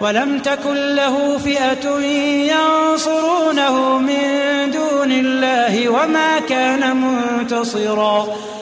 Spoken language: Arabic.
ولم تكن له فئة ينصرونه من دون الله وما كان منتصرا.